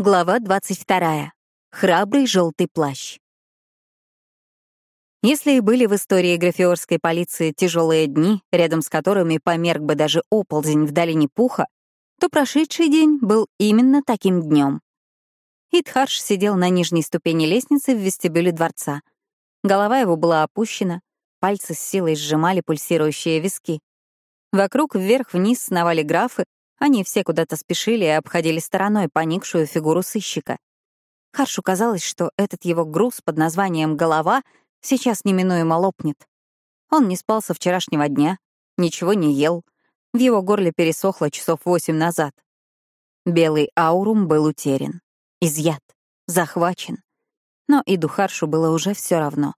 Глава 22. Храбрый желтый плащ. Если и были в истории графиорской полиции тяжелые дни, рядом с которыми померк бы даже оползень в долине Пуха, то прошедший день был именно таким днем. Итхарш сидел на нижней ступени лестницы в вестибюле дворца. Голова его была опущена, пальцы с силой сжимали пульсирующие виски. Вокруг вверх-вниз сновали графы, они все куда-то спешили и обходили стороной поникшую фигуру сыщика. Харшу казалось, что этот его груз под названием «голова» сейчас неминуемо лопнет. Он не спал со вчерашнего дня, ничего не ел, в его горле пересохло часов восемь назад. Белый аурум был утерян, изъят, захвачен. Но и Духаршу было уже все равно.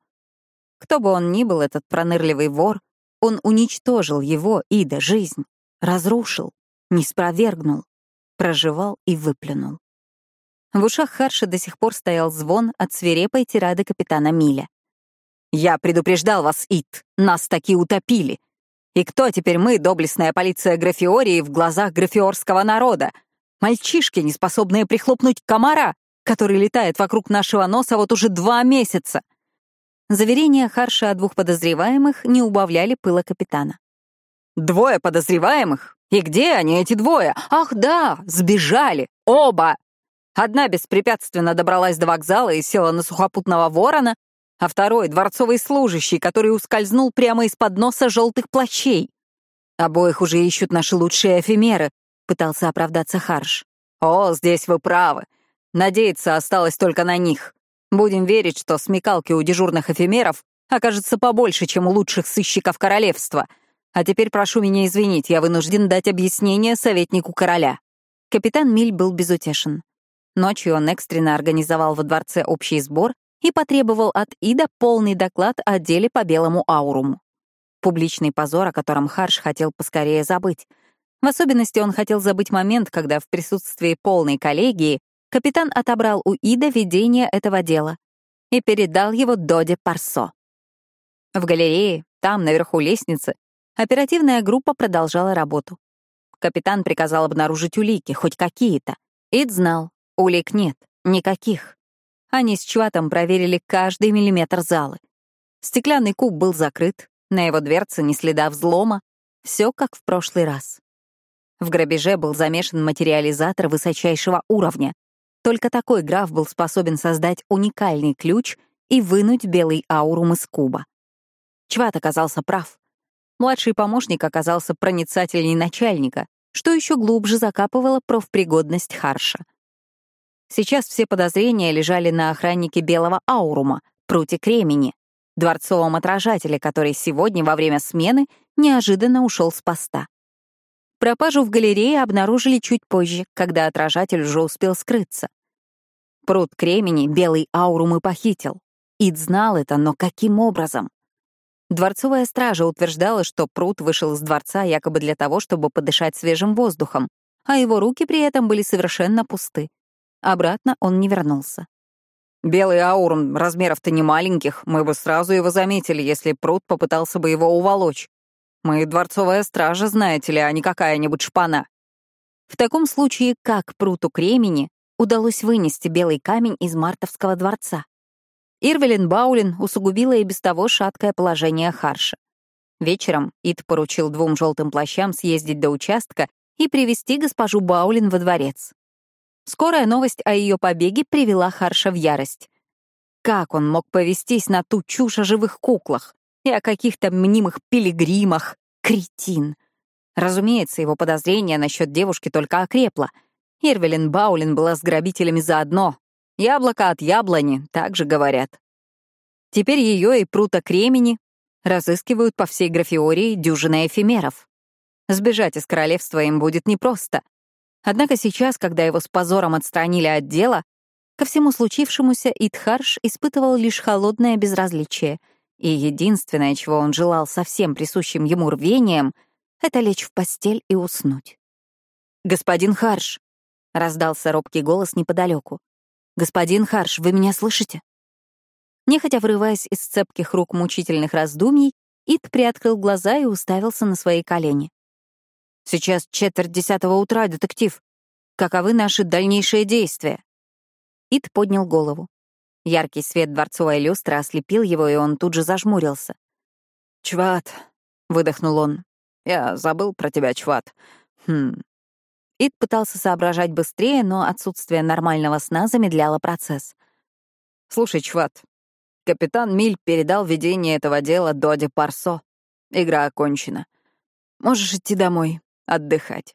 Кто бы он ни был, этот пронырливый вор, он уничтожил его, Ида, жизнь, разрушил не спровергнул, проживал и выплюнул. В ушах Харша до сих пор стоял звон от свирепой тирады капитана Миля. «Я предупреждал вас, Ит, нас таки утопили. И кто теперь мы, доблестная полиция Графиории, в глазах графиорского народа? Мальчишки, не способные прихлопнуть комара, который летает вокруг нашего носа вот уже два месяца!» Заверения Харша о двух подозреваемых не убавляли пыла капитана. «Двое подозреваемых? И где они, эти двое? Ах да, сбежали. Оба. Одна беспрепятственно добралась до вокзала и села на сухопутного ворона, а второй — дворцовый служащий, который ускользнул прямо из-под носа желтых плащей. Обоих уже ищут наши лучшие эфемеры, — пытался оправдаться Харш. О, здесь вы правы. Надеяться осталось только на них. Будем верить, что смекалки у дежурных эфемеров окажется побольше, чем у лучших сыщиков королевства — а теперь прошу меня извинить, я вынужден дать объяснение советнику короля». Капитан Миль был безутешен. Ночью он экстренно организовал во дворце общий сбор и потребовал от Ида полный доклад о деле по белому ауруму. Публичный позор, о котором Харш хотел поскорее забыть. В особенности он хотел забыть момент, когда в присутствии полной коллегии капитан отобрал у Ида ведение этого дела и передал его Доде Парсо. В галерее, там, наверху лестницы, Оперативная группа продолжала работу. Капитан приказал обнаружить улики, хоть какие-то. Ид знал, улик нет, никаких. Они с Чватом проверили каждый миллиметр залы. Стеклянный куб был закрыт, на его дверце ни следа взлома. Все как в прошлый раз. В грабеже был замешан материализатор высочайшего уровня. Только такой граф был способен создать уникальный ключ и вынуть белый аурум из куба. Чват оказался прав. Младший помощник оказался проницательней начальника, что еще глубже закапывало профпригодность Харша. Сейчас все подозрения лежали на охраннике белого аурума, Пруте Кремени, дворцовом отражателе, который сегодня во время смены неожиданно ушел с поста. Пропажу в галерее обнаружили чуть позже, когда отражатель уже успел скрыться. Прут Кремени белый аурум и похитил. Ид знал это, но каким образом? Дворцовая стража утверждала, что Прут вышел из дворца якобы для того, чтобы подышать свежим воздухом, а его руки при этом были совершенно пусты. Обратно он не вернулся. «Белый аурум размеров-то не маленьких, мы бы сразу его заметили, если Прут попытался бы его уволочь. Мы дворцовая стража, знаете ли, а не какая-нибудь шпана». В таком случае, как Пруту Кремени удалось вынести белый камень из Мартовского дворца? Ирвелин Баулин усугубила и без того шаткое положение Харша. Вечером Ид поручил двум желтым плащам съездить до участка и привести госпожу Баулин во дворец. Скорая новость о ее побеге привела Харша в ярость. Как он мог повестись на ту чушь о живых куклах и о каких-то мнимых пилигримах? Кретин! Разумеется, его подозрение насчет девушки только окрепло. Ирвелин Баулин была с грабителями заодно, Яблоко от яблони, так же говорят. Теперь ее и прута кремени разыскивают по всей графиории дюжины эфемеров. Сбежать из королевства им будет непросто. Однако сейчас, когда его с позором отстранили от дела, ко всему случившемуся Итхарш испытывал лишь холодное безразличие, и единственное, чего он желал со всем присущим ему рвением, это лечь в постель и уснуть. «Господин Харш!» — раздался робкий голос неподалеку. «Господин Харш, вы меня слышите?» Нехотя врываясь из цепких рук мучительных раздумий, Ит приоткрыл глаза и уставился на свои колени. «Сейчас четверть десятого утра, детектив. Каковы наши дальнейшие действия?» Ит поднял голову. Яркий свет дворцовой люстры ослепил его, и он тут же зажмурился. «Чват», — выдохнул он. «Я забыл про тебя, Чват. Хм». Ит пытался соображать быстрее, но отсутствие нормального сна замедляло процесс. «Слушай, Чват, капитан Миль передал ведение этого дела Доде Парсо. Игра окончена. Можешь идти домой, отдыхать».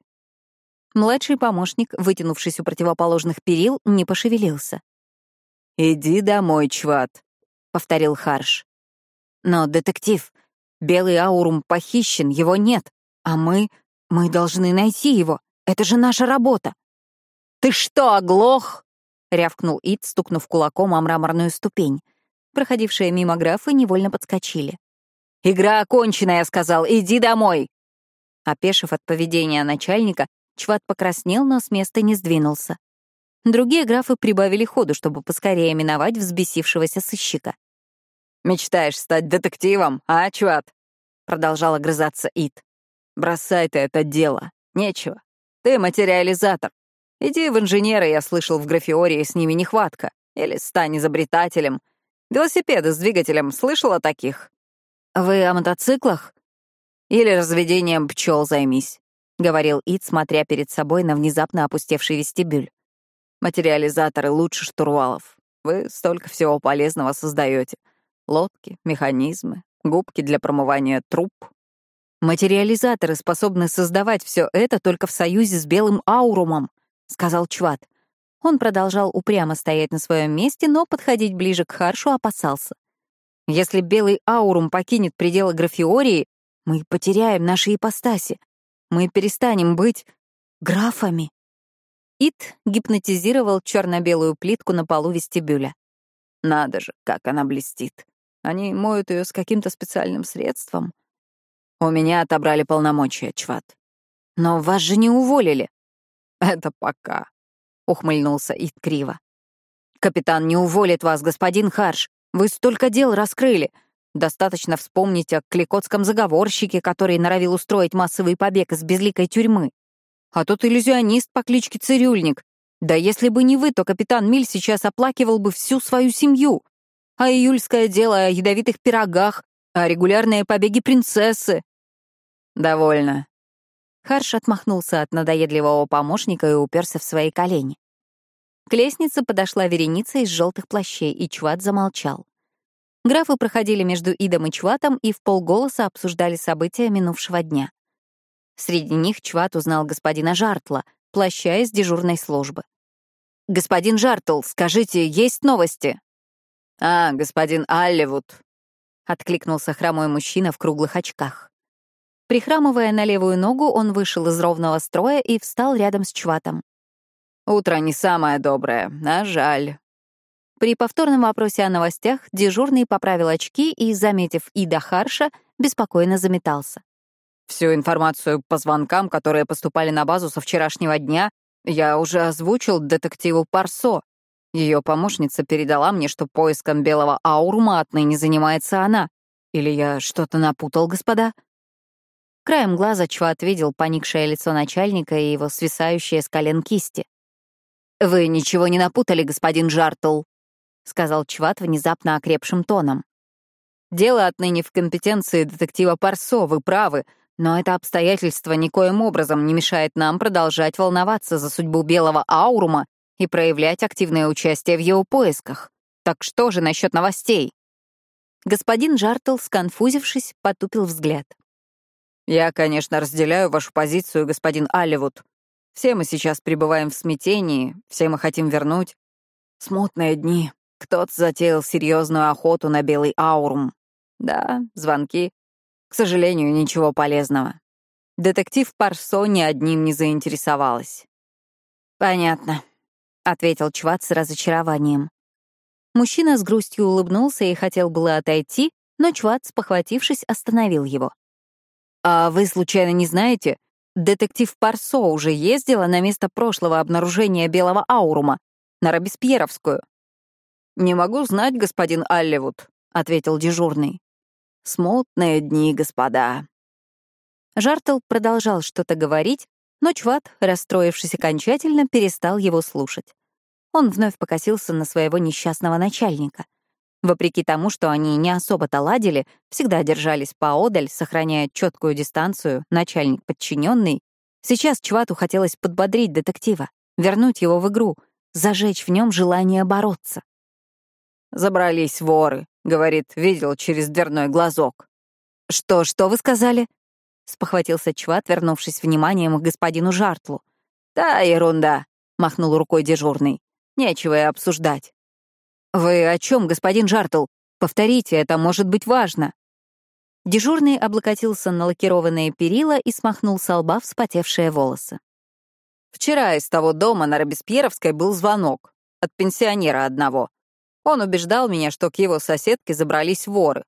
Младший помощник, вытянувшись у противоположных перил, не пошевелился. «Иди домой, Чват», — повторил Харш. «Но, детектив, белый аурум похищен, его нет, а мы... мы должны найти его. Это же наша работа». «Ты что, оглох?» — рявкнул Ит, стукнув кулаком о мраморную ступень. Проходившие мимо графы невольно подскочили. «Игра окончена, я сказал, иди домой!» Опешив от поведения начальника, Чват покраснел, но с места не сдвинулся. Другие графы прибавили ходу, чтобы поскорее миновать взбесившегося сыщика. «Мечтаешь стать детективом, а, чувак?» — продолжал огрызаться Ит. «Бросай ты это дело. Нечего. Ты материализатор. Иди в инженеры, я слышал, в графиории с ними нехватка. Или стань изобретателем. Велосипеды с двигателем, слышал о таких?» «Вы о мотоциклах?» «Или разведением пчел займись», — говорил Ит, смотря перед собой на внезапно опустевший вестибюль. Материализаторы лучше штурвалов. Вы столько всего полезного создаете. Лодки, механизмы, губки для промывания труб. Материализаторы способны создавать все это только в союзе с белым аурумом, сказал Чват. Он продолжал упрямо стоять на своем месте, но подходить ближе к Харшу опасался. Если белый аурум покинет пределы графиории, мы потеряем наши ипостаси. Мы перестанем быть графами. Ит гипнотизировал черно-белую плитку на полу вестибюля. Надо же, как она блестит. Они моют ее с каким-то специальным средством. У меня отобрали полномочия, Чват. Но вас же не уволили. Это пока, — ухмыльнулся Ит криво. Капитан не уволит вас, господин Харш. Вы столько дел раскрыли. Достаточно вспомнить о кликотском заговорщике, который норовил устроить массовый побег из безликой тюрьмы. А тот иллюзионист по кличке Цирюльник. Да если бы не вы, то капитан Миль сейчас оплакивал бы всю свою семью. А июльское дело о ядовитых пирогах, а регулярные побеги принцессы. Довольно. Харш отмахнулся от надоедливого помощника и уперся в свои колени. К лестнице подошла вереница из желтых плащей, и Чват замолчал. Графы проходили между Идом и Чватом и в полголоса обсуждали события минувшего дня. Среди них Чват узнал господина Жартла, плаща из дежурной службы. «Господин Жартл, скажите, есть новости?» «А, господин Алливуд», — откликнулся хромой мужчина в круглых очках. Прихрамывая на левую ногу, он вышел из ровного строя и встал рядом с Чватом. «Утро не самое доброе, а жаль». При повторном вопросе о новостях дежурный поправил очки и, заметив Ида Харша, беспокойно заметался. Всю информацию по звонкам, которые поступали на базу со вчерашнего дня, я уже озвучил детективу Парсо. Ее помощница передала мне, что поиском белого аурма отныне занимается она. Или я что-то напутал, господа? Краем глаза Чват видел поникшее лицо начальника и его свисающие с колен кисти. «Вы ничего не напутали, господин Жартл», — сказал Чват внезапно окрепшим тоном. «Дело отныне в компетенции детектива Парсо, вы правы, но это обстоятельство никоим образом не мешает нам продолжать волноваться за судьбу белого аурума и проявлять активное участие в его поисках. Так что же насчет новостей? Господин Жартл, сконфузившись, потупил взгляд. «Я, конечно, разделяю вашу позицию, господин Алливуд. Все мы сейчас пребываем в смятении, все мы хотим вернуть. Смутные дни. Кто-то затеял серьезную охоту на белый аурум. Да, звонки, к сожалению, ничего полезного. Детектив Парсо ни одним не заинтересовалась. «Понятно», — ответил Чват с разочарованием. Мужчина с грустью улыбнулся и хотел было отойти, но Чват, спохватившись, остановил его. «А вы, случайно, не знаете, детектив Парсо уже ездила на место прошлого обнаружения белого аурума, на Робеспьеровскую?» «Не могу знать, господин Алливуд», — ответил дежурный. Смутные дни, господа. Жартл продолжал что-то говорить, но Чват, расстроившись окончательно, перестал его слушать. Он вновь покосился на своего несчастного начальника. Вопреки тому, что они не особо-то ладили, всегда держались поодаль, сохраняя четкую дистанцию, начальник-подчиненный, сейчас Чвату хотелось подбодрить детектива, вернуть его в игру, зажечь в нем желание бороться. «Забрались воры», — говорит, видел через дверной глазок. «Что, что вы сказали?» — спохватился Чват, вернувшись вниманием к господину Жартлу. «Да, ерунда», — махнул рукой дежурный. «Нечего и обсуждать». «Вы о чем, господин Жартл? Повторите, это может быть важно». Дежурный облокотился на лакированные перила и смахнул со лба вспотевшие волосы. «Вчера из того дома на Робеспьеровской был звонок. От пенсионера одного. Он убеждал меня, что к его соседке забрались воры.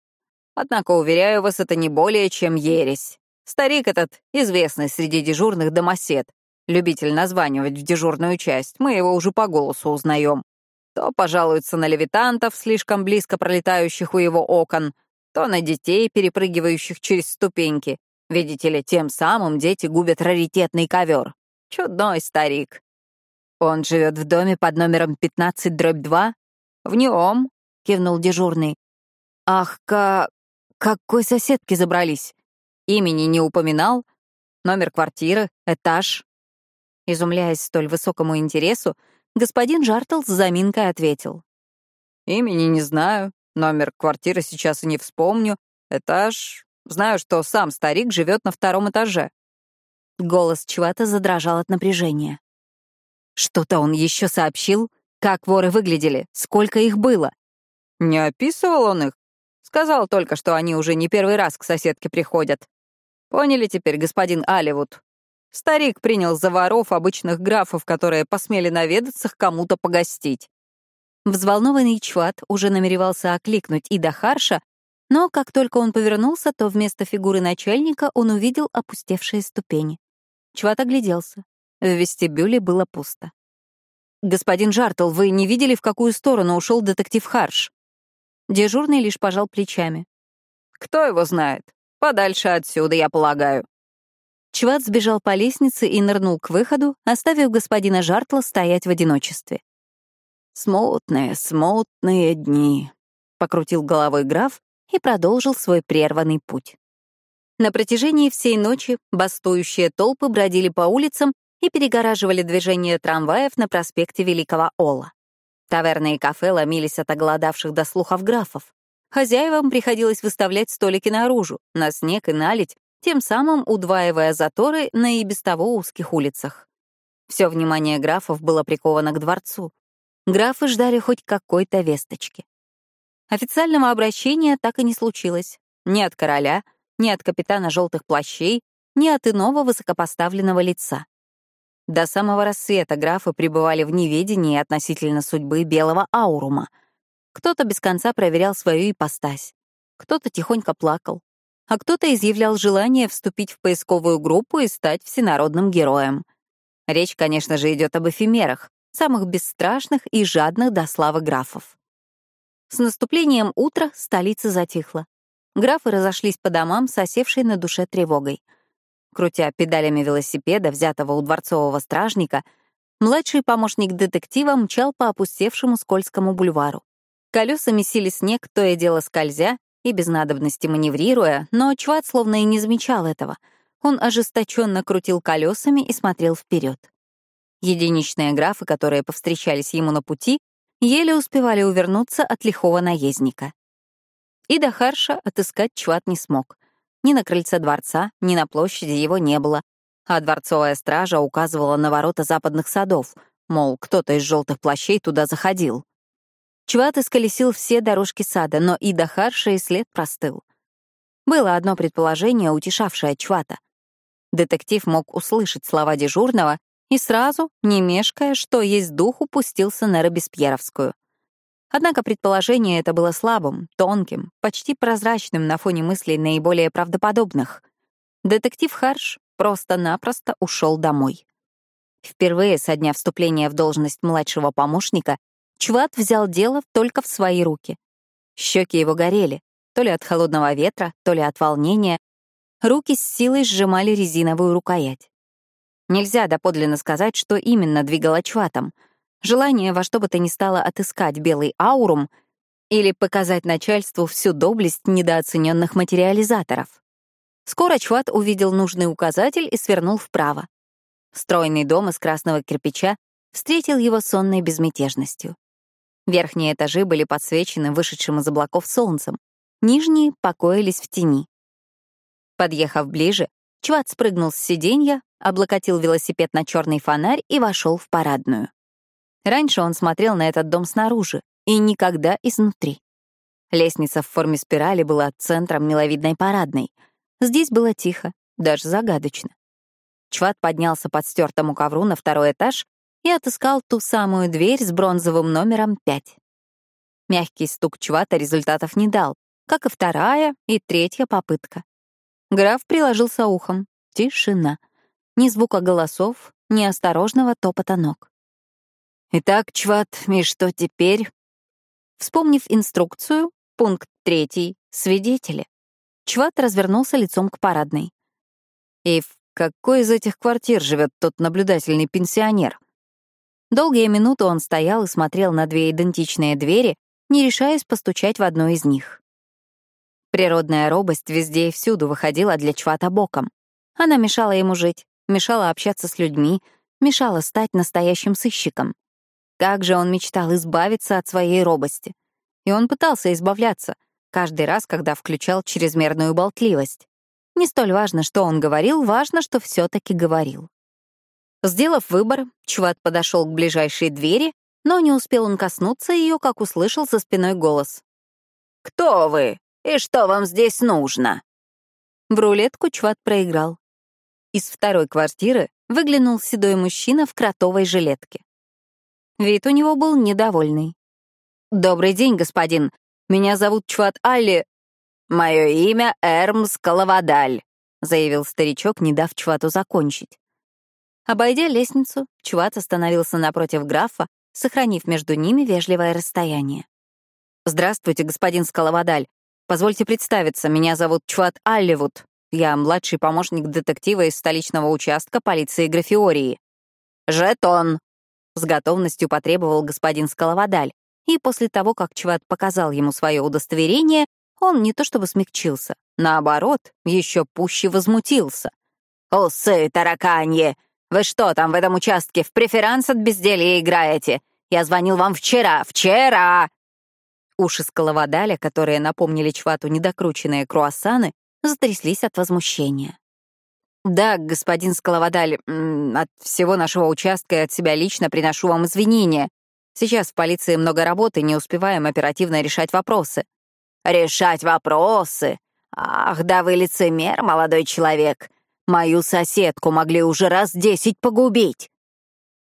Однако, уверяю вас, это не более чем ересь. Старик этот известный среди дежурных домосед, любитель названивать в дежурную часть, мы его уже по голосу узнаем. То пожалуется на левитантов, слишком близко пролетающих у его окон, то на детей, перепрыгивающих через ступеньки. Видите ли, тем самым дети губят раритетный ковер. Чудной старик. Он живет в доме под номером 15 дробь 2? В нем, кивнул дежурный. Ах, ка... какой соседки забрались? Имени не упоминал? Номер квартиры, этаж? Изумляясь столь высокому интересу, Господин Жартл с заминкой ответил. «Имени не знаю, номер квартиры сейчас и не вспомню. Этаж... Знаю, что сам старик живет на втором этаже». Голос Чвата задрожал от напряжения. «Что-то он еще сообщил? Как воры выглядели? Сколько их было?» «Не описывал он их. Сказал только, что они уже не первый раз к соседке приходят. Поняли теперь, господин Аливуд? Старик принял за воров обычных графов, которые посмели наведаться к кому-то погостить. Взволнованный Чват уже намеревался окликнуть Ида Харша, но как только он повернулся, то вместо фигуры начальника он увидел опустевшие ступени. Чват огляделся. В вестибюле было пусто. «Господин Жартл, вы не видели, в какую сторону ушел детектив Харш?» Дежурный лишь пожал плечами. «Кто его знает? Подальше отсюда, я полагаю». Чват сбежал по лестнице и нырнул к выходу, оставив господина Жартла стоять в одиночестве. «Смутные, смутные дни», — покрутил головой граф и продолжил свой прерванный путь. На протяжении всей ночи бастующие толпы бродили по улицам и перегораживали движение трамваев на проспекте Великого Ола. Таверны и кафе ломились от оголодавших до слухов графов. Хозяевам приходилось выставлять столики наружу, на снег и наледь, тем самым удваивая заторы на и без того узких улицах. Все внимание графов было приковано к дворцу. Графы ждали хоть какой-то весточки. Официального обращения так и не случилось. Ни от короля, ни от капитана желтых плащей, ни от иного высокопоставленного лица. До самого рассвета графы пребывали в неведении относительно судьбы белого аурума. Кто-то без конца проверял свою ипостась, кто-то тихонько плакал, а кто-то изъявлял желание вступить в поисковую группу и стать всенародным героем. Речь, конечно же, идет об эфемерах, самых бесстрашных и жадных до славы графов. С наступлением утра столица затихла. Графы разошлись по домам с на душе тревогой. Крутя педалями велосипеда, взятого у дворцового стражника, младший помощник детектива мчал по опустевшему скользкому бульвару. Колеса месили снег, то и дело скользя, и без надобности маневрируя, но Чват словно и не замечал этого. Он ожесточенно крутил колесами и смотрел вперед. Единичные графы, которые повстречались ему на пути, еле успевали увернуться от лихого наездника. И до Харша отыскать Чват не смог. Ни на крыльце дворца, ни на площади его не было, а дворцовая стража указывала на ворота западных садов, мол, кто-то из желтых плащей туда заходил. Чват исколесил все дорожки сада, но и до Харша и след простыл. Было одно предположение, утешавшее Чвата. Детектив мог услышать слова дежурного и сразу, не мешкая, что есть дух, упустился на Робеспьеровскую. Однако предположение это было слабым, тонким, почти прозрачным на фоне мыслей наиболее правдоподобных. Детектив Харш просто-напросто ушел домой. Впервые со дня вступления в должность младшего помощника Чват взял дело только в свои руки. Щеки его горели, то ли от холодного ветра, то ли от волнения. Руки с силой сжимали резиновую рукоять. Нельзя доподлинно сказать, что именно двигало Чватом. желание во что бы то ни стало отыскать белый аурум или показать начальству всю доблесть недооцененных материализаторов. Скоро Чват увидел нужный указатель и свернул вправо. Стройный дом из красного кирпича встретил его сонной безмятежностью. Верхние этажи были подсвечены вышедшим из облаков солнцем, нижние покоились в тени. Подъехав ближе, Чват спрыгнул с сиденья, облокотил велосипед на черный фонарь и вошел в парадную. Раньше он смотрел на этот дом снаружи и никогда изнутри. Лестница в форме спирали была центром миловидной парадной — Здесь было тихо, даже загадочно. Чват поднялся под стертому ковру на второй этаж и отыскал ту самую дверь с бронзовым номером 5. Мягкий стук Чвата результатов не дал, как и вторая и третья попытка. Граф приложился ухом. Тишина. Ни звука голосов, ни осторожного топота ног. «Итак, Чват, и что теперь?» Вспомнив инструкцию, пункт третий — свидетели. Чват развернулся лицом к парадной. «И в какой из этих квартир живет тот наблюдательный пенсионер?» Долгие минуты он стоял и смотрел на две идентичные двери, не решаясь постучать в одну из них. Природная робость везде и всюду выходила для Чвата боком. Она мешала ему жить, мешала общаться с людьми, мешала стать настоящим сыщиком. Как же он мечтал избавиться от своей робости. И он пытался избавляться, каждый раз, когда включал чрезмерную болтливость. Не столь важно, что он говорил, важно, что все таки говорил. Сделав выбор, Чуват подошел к ближайшей двери, но не успел он коснуться ее, как услышал за спиной голос. «Кто вы? И что вам здесь нужно?» В рулетку Чуват проиграл. Из второй квартиры выглянул седой мужчина в кротовой жилетке. Вид у него был недовольный. «Добрый день, господин. Меня зовут Чват Алли. Мое имя Эрмс Калавадаль», — заявил старичок, не дав Чвату закончить. Обойдя лестницу, Чват остановился напротив графа, сохранив между ними вежливое расстояние. «Здравствуйте, господин Скаловадаль. Позвольте представиться, меня зовут Чват Алливуд. Я младший помощник детектива из столичного участка полиции Графиории». «Жетон!» — с готовностью потребовал господин Скаловадаль, и после того, как Чват показал ему свое удостоверение, он не то чтобы смягчился, наоборот, еще пуще возмутился. «Усы, тараканье! Вы что там в этом участке в преферанс от безделья играете? Я звонил вам вчера, вчера!» Уши скаловадаля, которые напомнили Чвату недокрученные круассаны, затряслись от возмущения. «Да, господин Скаловадаль, от всего нашего участка и от себя лично приношу вам извинения. Сейчас в полиции много работы, не успеваем оперативно решать вопросы. Решать вопросы? Ах, да вы лицемер, молодой человек. Мою соседку могли уже раз десять погубить.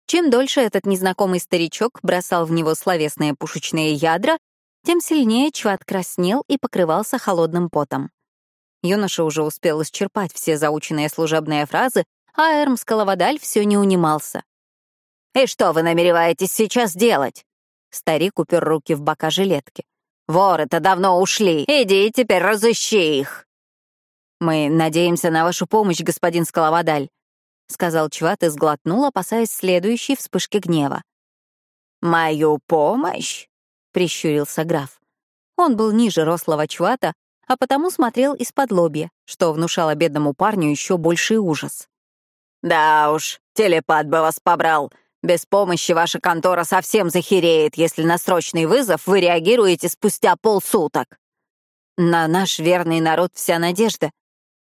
Чем дольше этот незнакомый старичок бросал в него словесные пушечные ядра, тем сильнее Чват краснел и покрывался холодным потом. Юноша уже успел исчерпать все заученные служебные фразы, а Эрм Скаловадаль все не унимался. «И что вы намереваетесь сейчас делать?» Старик упер руки в бока жилетки. «Воры-то давно ушли. Иди теперь разыщи их». «Мы надеемся на вашу помощь, господин Скаловадаль», — сказал Чват и сглотнул, опасаясь следующей вспышки гнева. «Мою помощь?» — прищурился граф. Он был ниже рослого Чвата, а потому смотрел из-под лобья, что внушало бедному парню еще больший ужас. «Да уж, телепат бы вас побрал. Без помощи ваша контора совсем захереет, если на срочный вызов вы реагируете спустя полсуток. На наш верный народ вся надежда, —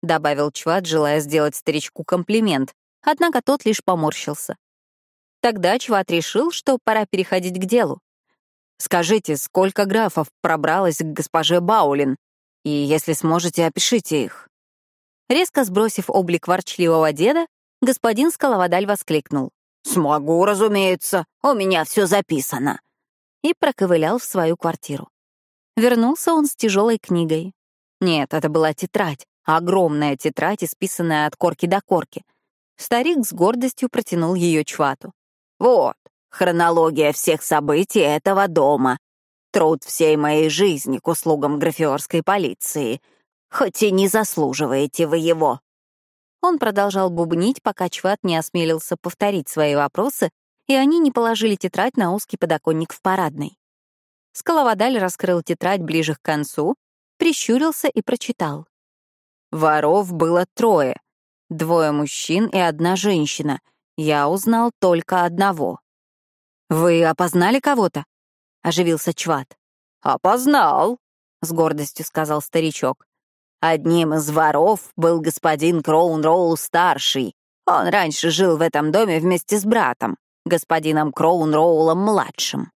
добавил Чват, желая сделать старичку комплимент, однако тот лишь поморщился. Тогда Чват решил, что пора переходить к делу. «Скажите, сколько графов пробралось к госпоже Баулин? И если сможете, опишите их». Резко сбросив облик ворчливого деда, господин Скаловодаль воскликнул. «Смогу, разумеется, у меня все записано». И проковылял в свою квартиру. Вернулся он с тяжелой книгой. Нет, это была тетрадь, огромная тетрадь, исписанная от корки до корки. Старик с гордостью протянул ее Чвату. «Вот, хронология всех событий этого дома. Труд всей моей жизни к услугам графиорской полиции. Хоть и не заслуживаете вы его». Он продолжал бубнить, пока Чват не осмелился повторить свои вопросы и они не положили тетрадь на узкий подоконник в парадной. Скаловодаль раскрыл тетрадь ближе к концу, прищурился и прочитал. Воров было трое. Двое мужчин и одна женщина. Я узнал только одного. «Вы опознали кого-то?» — оживился Чват. «Опознал», — с гордостью сказал старичок. «Одним из воров был господин Кроун-Роул-старший. Он раньше жил в этом доме вместе с братом, господином Кроун-Роулом-младшим».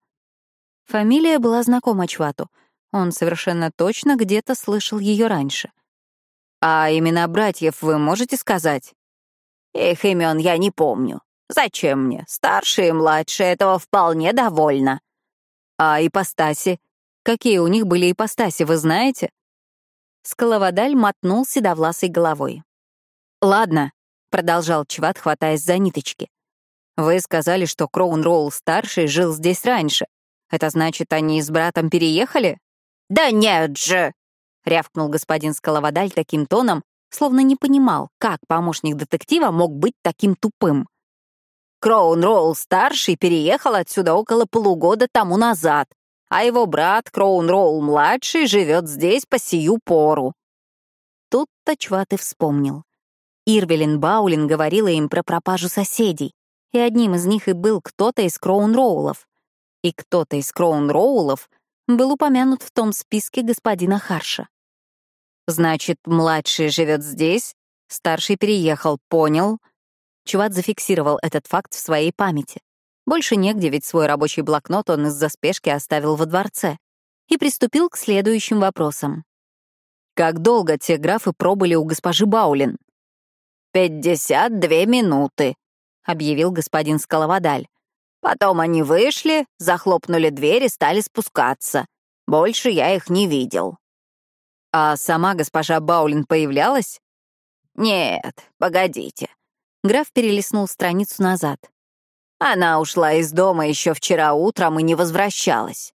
Фамилия была знакома Чвату. Он совершенно точно где-то слышал ее раньше. «А имена братьев вы можете сказать?» «Их имен я не помню. Зачем мне? Старшие и младшие этого вполне довольно». «А ипостаси? Какие у них были ипостаси, вы знаете?» Скаловодаль мотнул седовласой головой. «Ладно», — продолжал Чват, хватаясь за ниточки. «Вы сказали, что Кроун-Роул-старший жил здесь раньше. Это значит, они с братом переехали?» «Да нет же!» — рявкнул господин Скаловодаль таким тоном, словно не понимал, как помощник детектива мог быть таким тупым. Кроун-Роул-старший переехал отсюда около полугода тому назад, а его брат Кроун-Роул-младший живет здесь по сию пору. Тут-то Чват и вспомнил. Ирвелин Баулин говорила им про пропажу соседей, и одним из них и был кто-то из Кроун-Роулов. И кто-то из Кроун-Роулов был упомянут в том списке господина Харша. Значит, младший живет здесь, старший переехал, понял. Чуват зафиксировал этот факт в своей памяти. Больше негде, ведь свой рабочий блокнот он из-за спешки оставил во дворце. И приступил к следующим вопросам. Как долго те графы пробыли у госпожи Баулин? «Пятьдесят две минуты», — объявил господин Скаловодаль. Потом они вышли, захлопнули дверь и стали спускаться. Больше я их не видел. А сама госпожа Баулин появлялась? Нет, погодите. Граф перелистнул страницу назад. Она ушла из дома еще вчера утром и не возвращалась.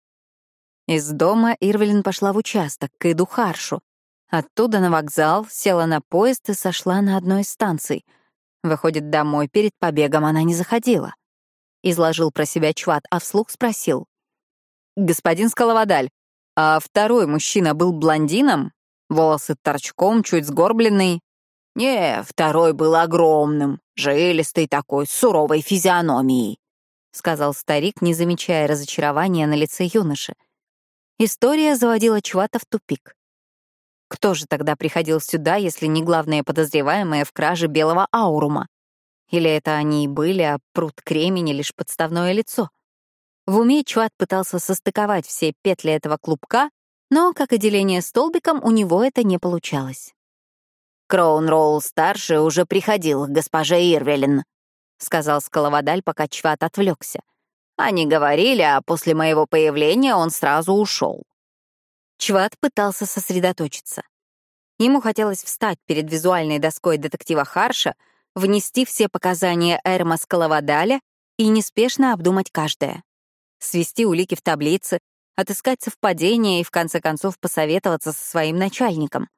Из дома Ирвелин пошла в участок, к Иду Харшу. Оттуда на вокзал, села на поезд и сошла на одной из станций. Выходит, домой перед побегом она не заходила. — изложил про себя Чват, а вслух спросил. «Господин Скаловодаль, а второй мужчина был блондином? Волосы торчком, чуть сгорбленный?» «Не, второй был огромным, жилистый такой, с суровой физиономией», — сказал старик, не замечая разочарования на лице юноши. История заводила Чвата в тупик. Кто же тогда приходил сюда, если не главные подозреваемые в краже белого аурума? Или это они и были, а пруд кремени — лишь подставное лицо? В уме Чуат пытался состыковать все петли этого клубка, но, как и деление столбиком, у него это не получалось. «Кроун-Роул-старший уже приходил к госпоже Ирвелин», — сказал Скаловодаль, пока Чват отвлекся. «Они говорили, а после моего появления он сразу ушел». Чват пытался сосредоточиться. Ему хотелось встать перед визуальной доской детектива Харша — внести все показания Эрма Скаловадаля и неспешно обдумать каждое. Свести улики в таблице, отыскать совпадения и, в конце концов, посоветоваться со своим начальником.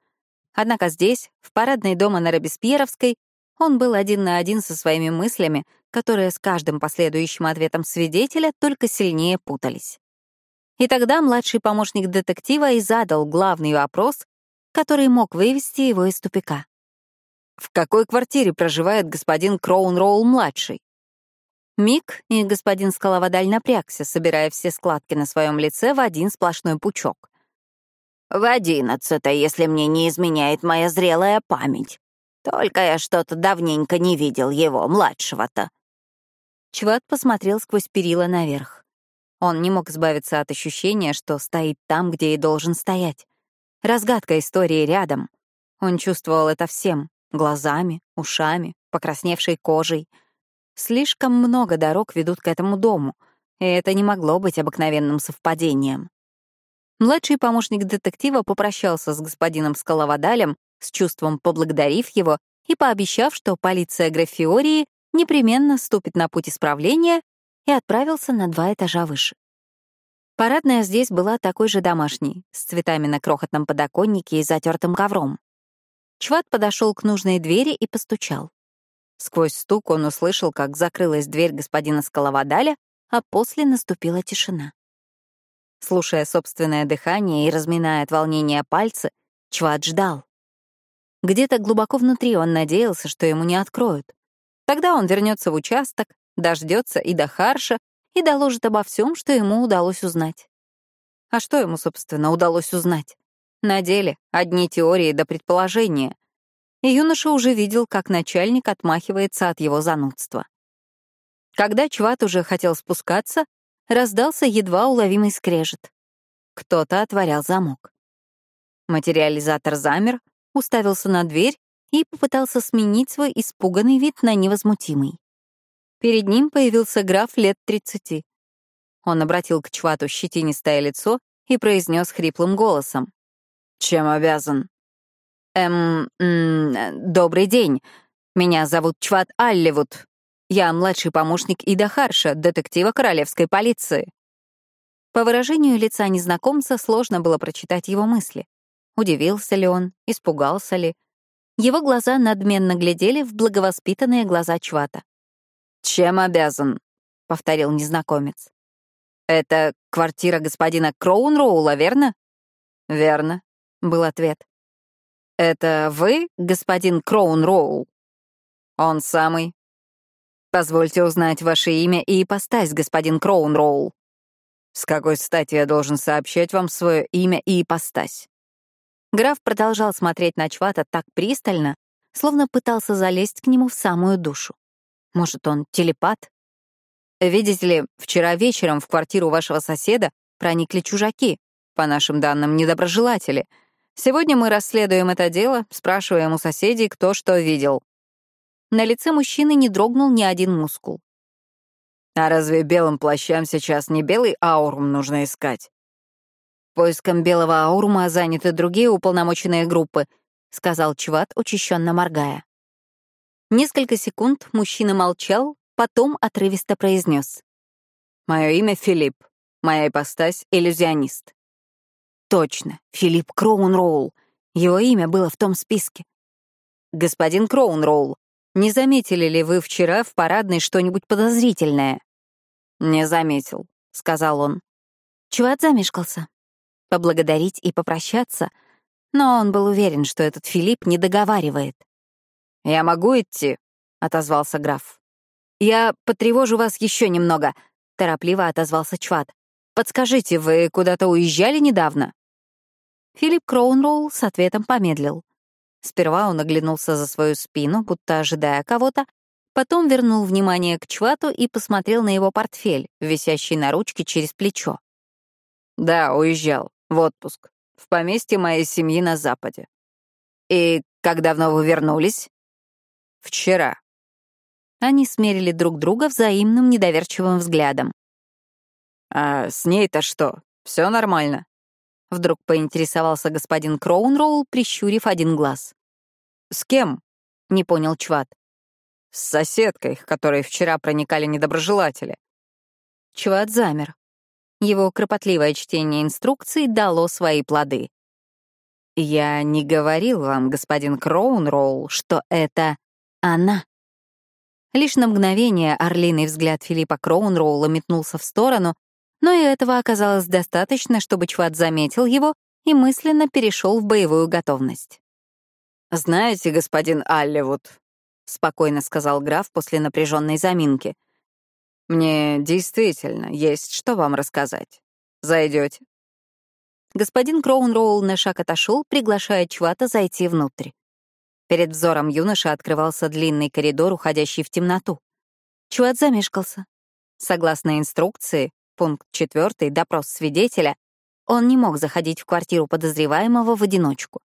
Однако здесь, в парадной дома на Робеспьеровской, он был один на один со своими мыслями, которые с каждым последующим ответом свидетеля только сильнее путались. И тогда младший помощник детектива и задал главный вопрос, который мог вывести его из тупика. В какой квартире проживает господин Кроун-Роул-младший? Мик и господин Скаловодаль напрягся, собирая все складки на своем лице в один сплошной пучок. «В одиннадцатой, если мне не изменяет моя зрелая память. Только я что-то давненько не видел его, младшего-то». Чват посмотрел сквозь перила наверх. Он не мог избавиться от ощущения, что стоит там, где и должен стоять. Разгадка истории рядом. Он чувствовал это всем, глазами, ушами, покрасневшей кожей. Слишком много дорог ведут к этому дому, и это не могло быть обыкновенным совпадением. Младший помощник детектива попрощался с господином Скаловодалем, с чувством поблагодарив его и пообещав, что полиция Графиории непременно ступит на путь исправления и отправился на два этажа выше. Парадная здесь была такой же домашней, с цветами на крохотном подоконнике и затертым ковром. Чват подошел к нужной двери и постучал. Сквозь стук он услышал, как закрылась дверь господина Скаловадаля, а после наступила тишина. Слушая собственное дыхание и разминая от волнения пальцы, Чват ждал. Где-то глубоко внутри он надеялся, что ему не откроют. Тогда он вернется в участок, дождется и до Харша, и доложит обо всем, что ему удалось узнать. А что ему, собственно, удалось узнать? На деле одни теории до предположения. И юноша уже видел, как начальник отмахивается от его занудства. Когда Чват уже хотел спускаться, раздался едва уловимый скрежет. Кто-то отворял замок. Материализатор замер, уставился на дверь и попытался сменить свой испуганный вид на невозмутимый. Перед ним появился граф лет тридцати. Он обратил к Чвату щетинистое лицо и произнес хриплым голосом. «Чем обязан?» «Эм, м добрый день. Меня зовут Чват Алливуд. Я младший помощник Ида Харша, детектива королевской полиции». По выражению лица незнакомца сложно было прочитать его мысли. Удивился ли он, испугался ли. Его глаза надменно глядели в благовоспитанные глаза Чвата. «Чем обязан?» — повторил незнакомец. «Это квартира господина Кроунроула, верно?» «Верно», — был ответ. «Это вы, господин Кроунроул?» «Он самый». «Позвольте узнать ваше имя и ипостась, господин Кроунроул». «С какой стати я должен сообщать вам свое имя и ипостась?» Граф продолжал смотреть на Чвата так пристально, словно пытался залезть к нему в самую душу. Может, он телепат? Видите ли, вчера вечером в квартиру вашего соседа проникли чужаки, по нашим данным, недоброжелатели. Сегодня мы расследуем это дело, спрашиваем у соседей, кто что видел. На лице мужчины не дрогнул ни один мускул. А разве белым плащам сейчас не белый аурум нужно искать? Поиском белого аурума заняты другие уполномоченные группы, сказал Чват, учащенно моргая. Несколько секунд мужчина молчал, потом отрывисто произнес. «Мое имя Филипп, моя ипостась — иллюзионист». Точно, Филипп Кроунроул. Его имя было в том списке. «Господин Кроунроул, не заметили ли вы вчера в парадной что-нибудь подозрительное?» «Не заметил», — сказал он. Чуват замешкался поблагодарить и попрощаться, но он был уверен, что этот Филипп не договаривает. «Я могу идти?» — отозвался граф. «Я потревожу вас еще немного», — торопливо отозвался Чват. «Подскажите, вы куда-то уезжали недавно?» Филипп Кроунроул с ответом помедлил. Сперва он оглянулся за свою спину, будто ожидая кого-то, потом вернул внимание к Чвату и посмотрел на его портфель, висящий на ручке через плечо. «Да, уезжал. В отпуск. В поместье моей семьи на Западе. И как давно вы вернулись? Вчера. Они смерили друг друга взаимным недоверчивым взглядом. А с ней-то что? Все нормально? Вдруг поинтересовался господин Кроунроул, прищурив один глаз. «С кем?» — не понял Чват. «С соседкой, к которой вчера проникали недоброжелатели». Чват замер. Его кропотливое чтение инструкций дало свои плоды. «Я не говорил вам, господин Кроунроул, что это она». Лишь на мгновение орлиный взгляд Филиппа Кроунроула метнулся в сторону, но и этого оказалось достаточно, чтобы Чват заметил его и мысленно перешел в боевую готовность. «Знаете, господин Алливуд», — спокойно сказал граф после напряженной заминки, мне действительно есть что вам рассказать. Зайдете? Господин Кроунроул на шаг отошел, приглашая Чвата зайти внутрь. Перед взором юноши открывался длинный коридор, уходящий в темноту. Чуат замешкался. Согласно инструкции, пункт 4, допрос свидетеля, он не мог заходить в квартиру подозреваемого в одиночку.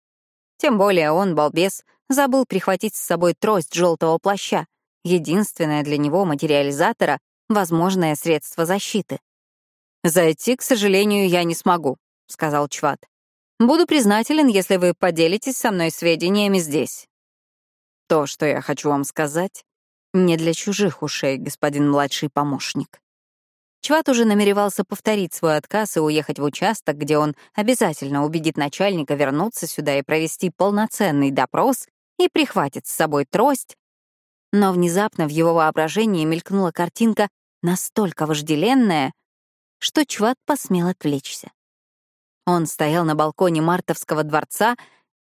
Тем более он, балбес, забыл прихватить с собой трость желтого плаща, единственное для него материализатора, возможное средство защиты. «Зайти, к сожалению, я не смогу», — сказал Чват. «Буду признателен, если вы поделитесь со мной сведениями здесь». То, что я хочу вам сказать, не для чужих ушей, господин младший помощник. Чват уже намеревался повторить свой отказ и уехать в участок, где он обязательно убедит начальника вернуться сюда и провести полноценный допрос и прихватит с собой трость, Но внезапно в его воображении мелькнула картинка настолько вожделенная, что Чват посмел отвлечься. Он стоял на балконе Мартовского дворца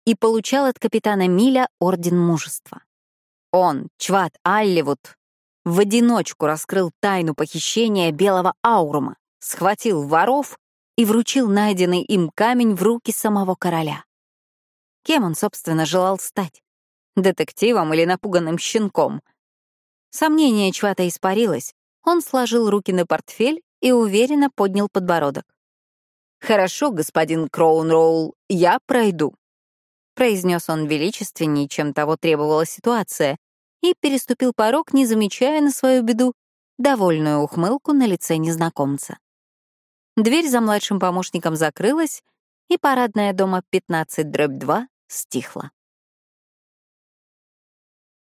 и получал от капитана Миля Орден Мужества. Он, Чват Алливуд, в одиночку раскрыл тайну похищения белого аурума, схватил воров и вручил найденный им камень в руки самого короля. Кем он, собственно, желал стать? Детективом или напуганным щенком? Сомнение Чвата испарилось. Он сложил руки на портфель и уверенно поднял подбородок. «Хорошо, господин Кроунроул, я пройду», — произнес он величественней, чем того требовала ситуация, и переступил порог, не замечая на свою беду довольную ухмылку на лице незнакомца. Дверь за младшим помощником закрылась, и парадная дома 15-2 стихла.